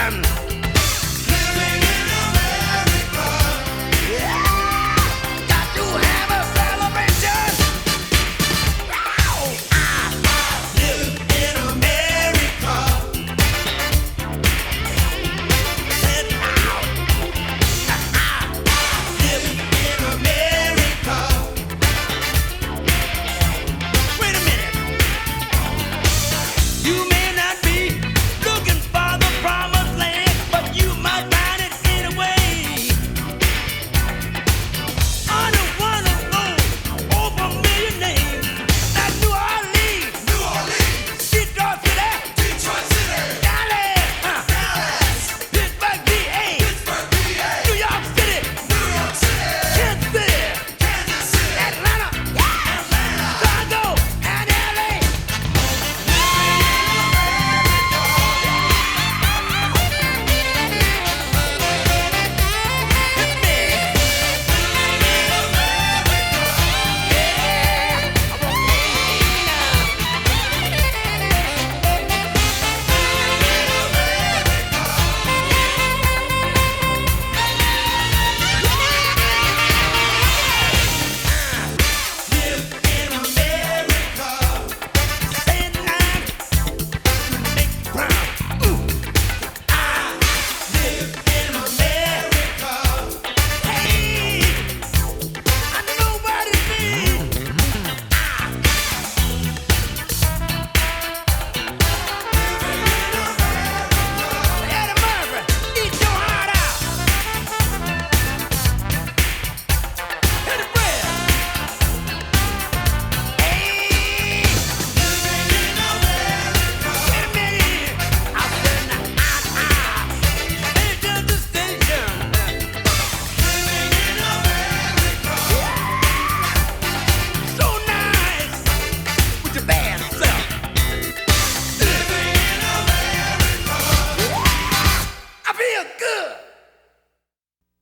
Satan